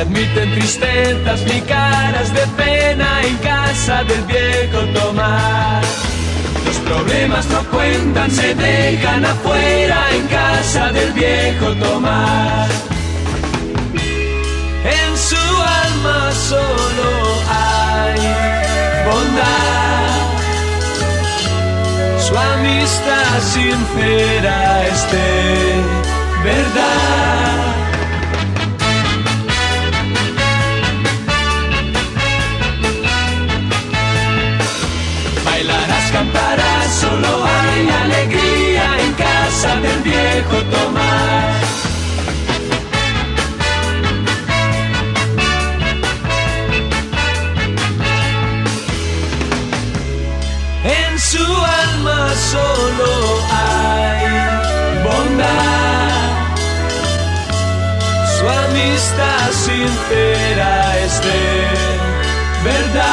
admiten tristezas ni caras de pena en casa del viejo Tomás. Los problemas no cuentan, se dejan afuera en casa del viejo Tomás. En su alma solo hay bondad. Su amistad sincera es su alma solo hay bondad. Su amistad sincera es de verdad.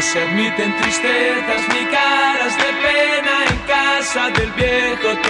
No se admiten tristezas ni caras de pena en casa del viejo